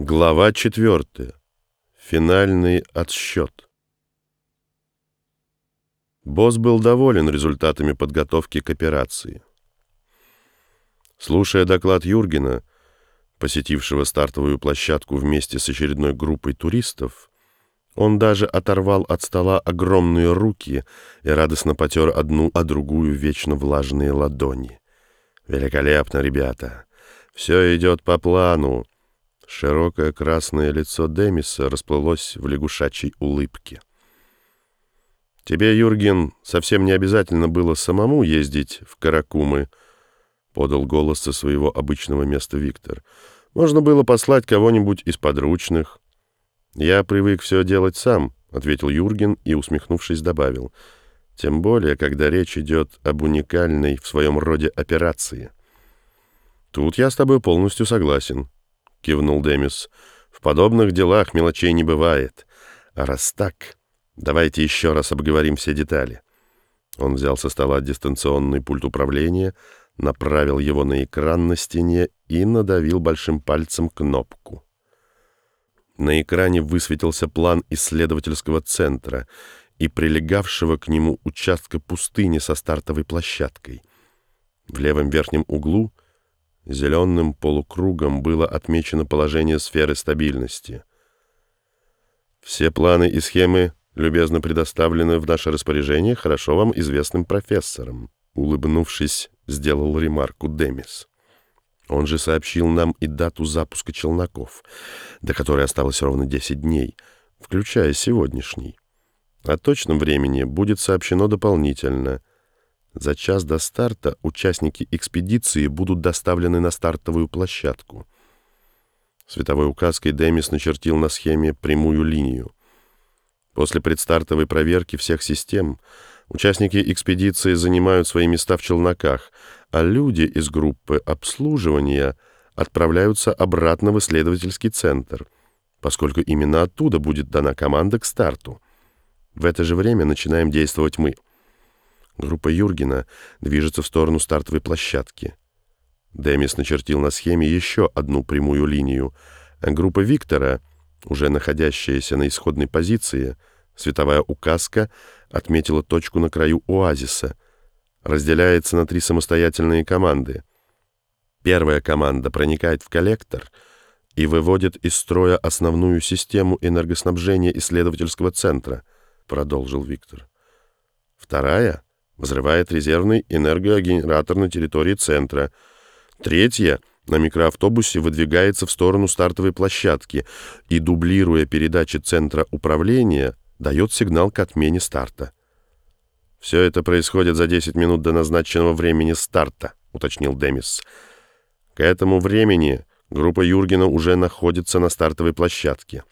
Глава четвертая. Финальный отсчет. Босс был доволен результатами подготовки к операции. Слушая доклад Юргена, посетившего стартовую площадку вместе с очередной группой туристов, он даже оторвал от стола огромные руки и радостно потер одну, а другую вечно влажные ладони. «Великолепно, ребята! Все идет по плану!» Широкое красное лицо Демиса расплылось в лягушачьей улыбке. «Тебе, Юрген, совсем не обязательно было самому ездить в Каракумы», — подал голос со своего обычного места Виктор. «Можно было послать кого-нибудь из подручных». «Я привык все делать сам», — ответил Юрген и, усмехнувшись, добавил. «Тем более, когда речь идет об уникальной в своем роде операции». «Тут я с тобой полностью согласен», — кивнул Демис. «В подобных делах мелочей не бывает. А раз так, давайте еще раз обговорим все детали». Он взял со стола дистанционный пульт управления, направил его на экран на стене и надавил большим пальцем кнопку. На экране высветился план исследовательского центра и прилегавшего к нему участка пустыни со стартовой площадкой. В левом верхнем углу — Зеленым полукругом было отмечено положение сферы стабильности. Все планы и схемы любезно предоставлены в наше распоряжение хорошо вам известным профессором. Улыбнувшись, сделал ремарку Демис. Он же сообщил нам и дату запуска челноков, до которой осталось ровно 10 дней, включая сегодняшний. О точном времени будет сообщено дополнительно. За час до старта участники экспедиции будут доставлены на стартовую площадку. Световой указкой Демис начертил на схеме прямую линию. После предстартовой проверки всех систем участники экспедиции занимают свои места в челноках, а люди из группы обслуживания отправляются обратно в исследовательский центр, поскольку именно оттуда будет дана команда к старту. В это же время начинаем действовать мы — Группа Юргена движется в сторону стартовой площадки. Демис начертил на схеме еще одну прямую линию, а группа Виктора, уже находящаяся на исходной позиции, световая указка отметила точку на краю оазиса, разделяется на три самостоятельные команды. Первая команда проникает в коллектор и выводит из строя основную систему энергоснабжения исследовательского центра, продолжил Виктор. Вторая — взрывает резервный энергогенератор на территории центра. Третья на микроавтобусе выдвигается в сторону стартовой площадки и, дублируя передачи центра управления, дает сигнал к отмене старта. «Все это происходит за 10 минут до назначенного времени старта», — уточнил Демис. «К этому времени группа Юргена уже находится на стартовой площадке».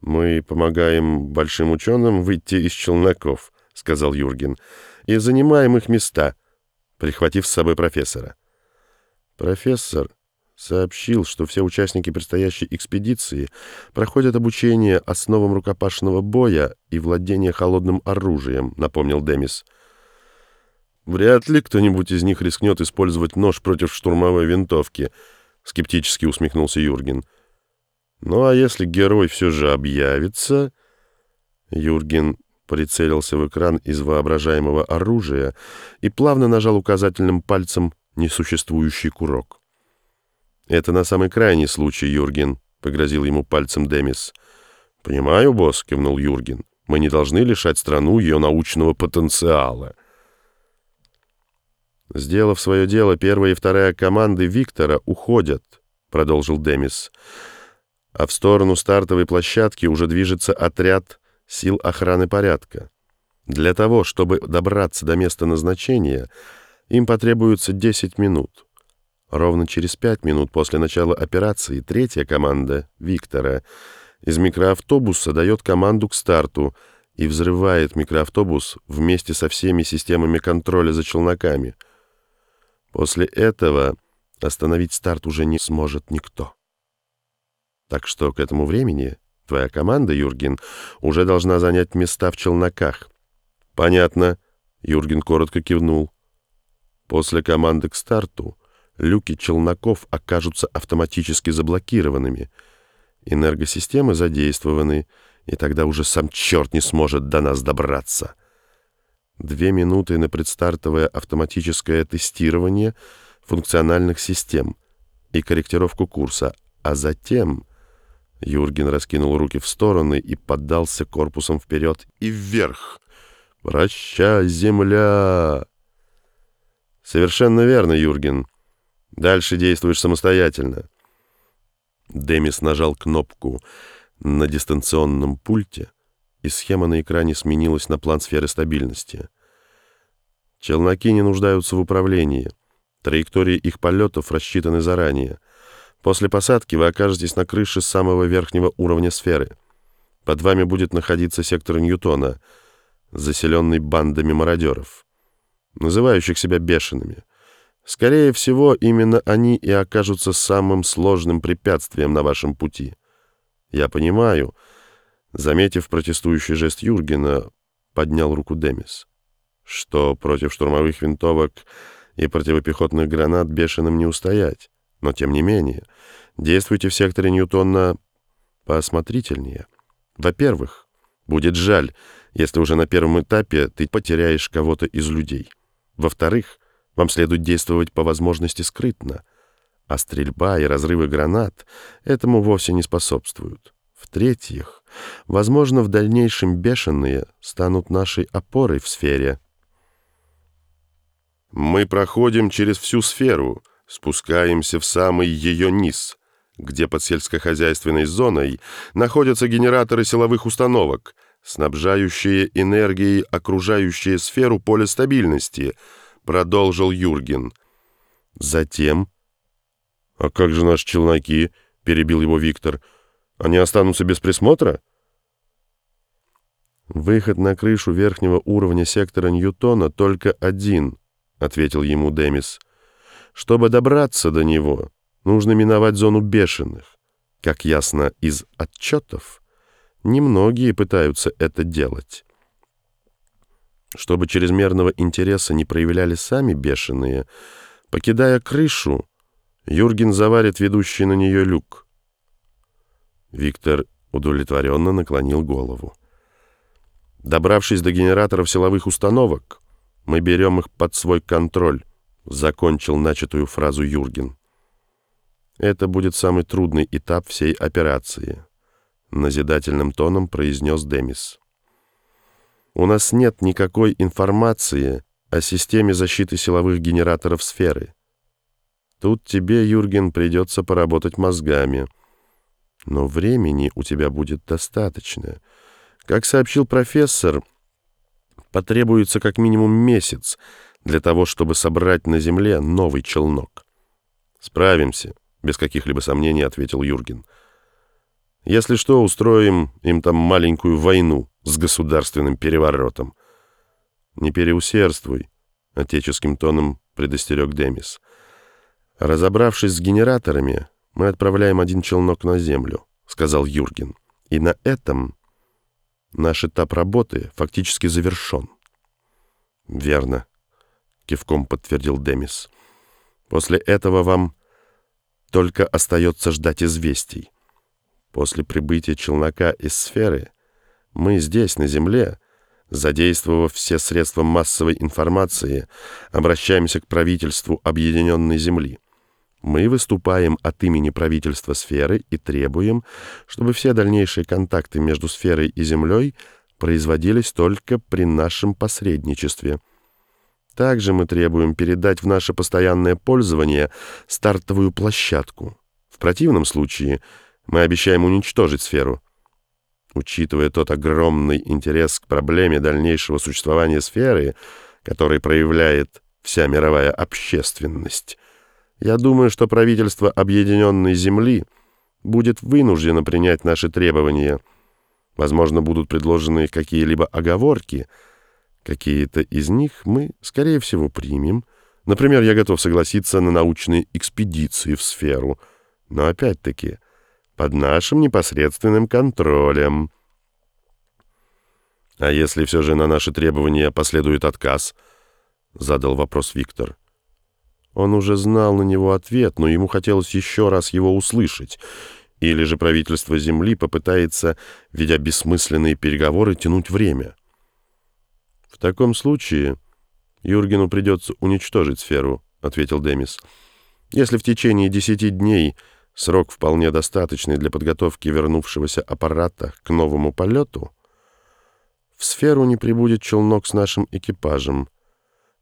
«Мы помогаем большим ученым выйти из челноков», — сказал Юрген, — «и занимаем их места, прихватив с собой профессора». Профессор сообщил, что все участники предстоящей экспедиции проходят обучение основам рукопашного боя и владения холодным оружием, напомнил Демис. «Вряд ли кто-нибудь из них рискнет использовать нож против штурмовой винтовки», — скептически усмехнулся Юрген. «Ну а если герой все же объявится...» Юрген прицелился в экран из воображаемого оружия и плавно нажал указательным пальцем несуществующий курок. «Это на самый крайний случай, Юрген», — погрозил ему пальцем Демис. «Понимаю, босс», — кивнул Юрген. «Мы не должны лишать страну ее научного потенциала». «Сделав свое дело, первая и вторая команды Виктора уходят», — продолжил Демис. «А в сторону стартовой площадки уже движется отряд сил охраны порядка. Для того, чтобы добраться до места назначения, им потребуется 10 минут. Ровно через 5 минут после начала операции третья команда, Виктора, из микроавтобуса дает команду к старту и взрывает микроавтобус вместе со всеми системами контроля за челноками. После этого остановить старт уже не сможет никто. Так что к этому времени Твоя команда, Юрген, уже должна занять места в челноках. Понятно. Юрген коротко кивнул. После команды к старту люки челноков окажутся автоматически заблокированными, энергосистемы задействованы, и тогда уже сам черт не сможет до нас добраться. Две минуты на предстартовое автоматическое тестирование функциональных систем и корректировку курса, а затем... Юрген раскинул руки в стороны и поддался корпусом вперед и вверх. «Прощай, земля!» «Совершенно верно, Юрген. Дальше действуешь самостоятельно». Демис нажал кнопку на дистанционном пульте, и схема на экране сменилась на план сферы стабильности. Челноки не нуждаются в управлении. Траектории их полетов рассчитаны заранее. После посадки вы окажетесь на крыше самого верхнего уровня сферы. Под вами будет находиться сектор Ньютона, заселенный бандами мародеров, называющих себя бешеными. Скорее всего, именно они и окажутся самым сложным препятствием на вашем пути. Я понимаю, заметив протестующий жест Юргена, поднял руку Демис, что против штурмовых винтовок и противопехотных гранат бешеным не устоять. Но, тем не менее, действуйте в секторе Ньютона поосмотрительнее. Во-первых, будет жаль, если уже на первом этапе ты потеряешь кого-то из людей. Во-вторых, вам следует действовать по возможности скрытно, а стрельба и разрывы гранат этому вовсе не способствуют. В-третьих, возможно, в дальнейшем бешеные станут нашей опорой в сфере. Мы проходим через всю сферу, спускаемся в самый ее низ, где под сельскохозяйственной зоной находятся генераторы силовых установок, снабжающие энергией окружающие сферу поле стабильности, продолжил Юрген. Затем... «А как же наши челноки?» — перебил его Виктор. «Они останутся без присмотра?» «Выход на крышу верхнего уровня сектора Ньютона только один», — ответил ему Демис. «Чтобы добраться до него, нужно миновать зону бешеных. Как ясно из отчетов, немногие пытаются это делать». Чтобы чрезмерного интереса не проявляли сами бешеные, покидая крышу, Юрген заварит ведущий на нее люк. Виктор удовлетворенно наклонил голову. Добравшись до генераторов силовых установок, мы берем их под свой контроль, закончил начатую фразу Юрген. Это будет самый трудный этап всей операции, назидательным тоном произнес Демис. У нас нет никакой информации о системе защиты силовых генераторов сферы. Тут тебе, Юрген, придется поработать мозгами. Но времени у тебя будет достаточно. Как сообщил профессор, потребуется как минимум месяц для того, чтобы собрать на Земле новый челнок. «Справимся», — без каких-либо сомнений ответил Юрген. «Если что, устроим им там маленькую войну с государственным переворотом». «Не переусердствуй», — отеческим тоном предостерег Демис. «Разобравшись с генераторами, мы отправляем один челнок на Землю», — сказал Юрген. «И на этом наш этап работы фактически завершен». «Верно», — кивком подтвердил Демис. «После этого вам только остается ждать известий. После прибытия челнока из сферы мы здесь, на Земле, задействовав все средства массовой информации, обращаемся к правительству Объединенной Земли». Мы выступаем от имени правительства сферы и требуем, чтобы все дальнейшие контакты между сферой и Землей производились только при нашем посредничестве. Также мы требуем передать в наше постоянное пользование стартовую площадку. В противном случае мы обещаем уничтожить сферу. Учитывая тот огромный интерес к проблеме дальнейшего существования сферы, который проявляет вся мировая общественность, я думаю, что правительство Объединенной Земли будет вынуждено принять наши требования. Возможно, будут предложены какие-либо оговорки. Какие-то из них мы, скорее всего, примем. Например, я готов согласиться на научные экспедиции в сферу. Но опять-таки, под нашим непосредственным контролем. А если все же на наши требования последует отказ? Задал вопрос Виктор. Он уже знал на него ответ, но ему хотелось еще раз его услышать. Или же правительство Земли попытается, ведя бессмысленные переговоры, тянуть время. «В таком случае Юргену придется уничтожить сферу», — ответил Демис. «Если в течение десяти дней срок вполне достаточный для подготовки вернувшегося аппарата к новому полету, в сферу не прибудет челнок с нашим экипажем».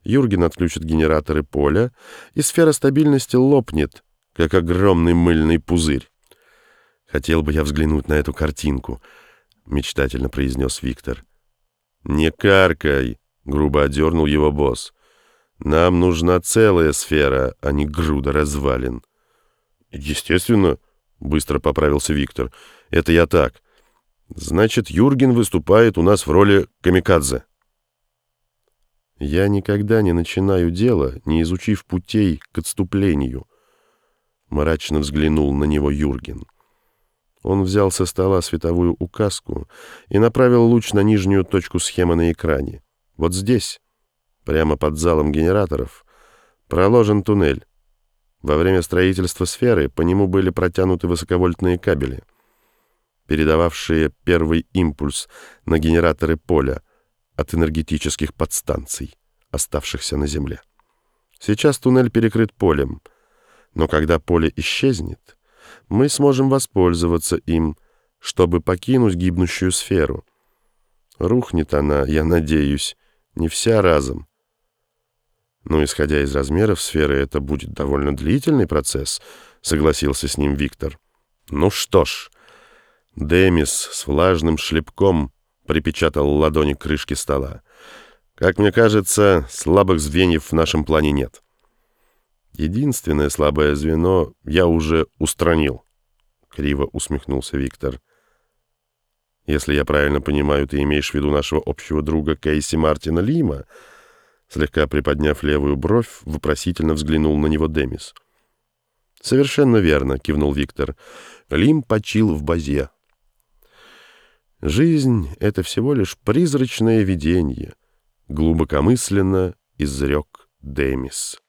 Юрген отключит генераторы поля, и сфера стабильности лопнет, как огромный мыльный пузырь. «Хотел бы я взглянуть на эту картинку», — мечтательно произнес Виктор. «Не каркай», — грубо одернул его босс. «Нам нужна целая сфера, а не груда развалин». «Естественно», — быстро поправился Виктор. «Это я так. Значит, Юрген выступает у нас в роли камикадзе». Я никогда не начинаю дело, не изучив путей к отступлению. Мрачно взглянул на него Юрген. Он взял со стола световую указку и направил луч на нижнюю точку схемы на экране. Вот здесь, прямо под залом генераторов, проложен туннель. Во время строительства сферы по нему были протянуты высоковольтные кабели, передававшие первый импульс на генераторы поля, от энергетических подстанций, оставшихся на Земле. Сейчас туннель перекрыт полем, но когда поле исчезнет, мы сможем воспользоваться им, чтобы покинуть гибнущую сферу. Рухнет она, я надеюсь, не вся разом. Но, исходя из размеров сферы, это будет довольно длительный процесс, согласился с ним Виктор. Ну что ж, Демис с влажным шлепком припечатал ладони к крышке стола. «Как мне кажется, слабых звеньев в нашем плане нет. Единственное слабое звено я уже устранил», — криво усмехнулся Виктор. «Если я правильно понимаю, ты имеешь в виду нашего общего друга Кейси Мартина Лима?» Слегка приподняв левую бровь, вопросительно взглянул на него Демис. «Совершенно верно», — кивнул Виктор. «Лим почил в базе, Жизнь — это всего лишь призрачное видение, глубокомысленно изрек Демис.